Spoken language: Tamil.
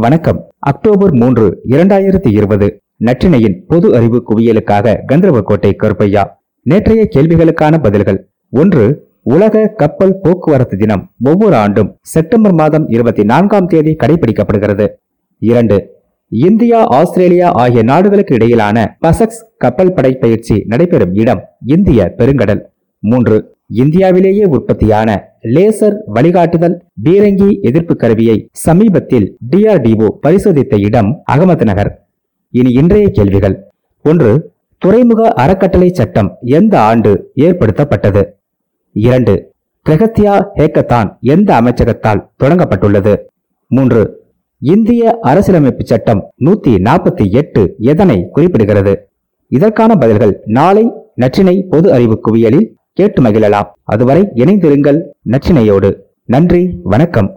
வணக்கம். அக்டோபர் மூன்று இரண்டாயிரத்தி இருபது. நற்றினையின் பொது அறிவு குவியலுக்காக கந்தரவக்கோட்டை கருப்பையா. நேற்றைய கேள்விகளுக்கான பதில்கள். ஒன்று உலக கப்பல் போக்குவரத்து தினம் ஒவ்வொரு ஆண்டும் செப்டம்பர் மாதம் இருபத்தி நான்காம் தேதி கடைபிடிக்கப்படுகிறது. இரண்டு இந்தியா ஆஸ்திரேலியா ஆகிய நாடுகளுக்கு இடையிலான பசக்ஸ் கப்பல் படை பயிற்சி நடைபெறும் இடம் இந்திய பெருங்கடல். மூன்று இந்தியாவிலேயே உற்பத்தியான லேசர் வழிகாட்டுதல் பீரங்கி எதிர்ப்பு கருவியை சமீபத்தில் டிஆர்டிஓ பரிசோதித்த இடம் அகமது நகர். இனி இன்றைய கேள்விகள். ஒன்று துறைமுக அறக்கட்டளை சட்டம் எந்த ஆண்டு ஏற்படுத்தப்பட்டது? இரண்டு கிரகத்தியா ஹேக்கத்தான் எந்த அமைச்சகத்தால் தொடங்கப்பட்டுள்ளது? மூன்று இந்திய அரசியலமைப்பு சட்டம் நூத்தி நாற்பத்தி எட்டு எதனை குறிப்பிடுகிறது? இதற்கான பதில்கள் நாளை நற்றினை பொது அறிவு குவியலில் கேட்டு மகிழலாம். அதுவரை இணைந்திருங்கள் நச்சினையோடு. நன்றி வணக்கம்.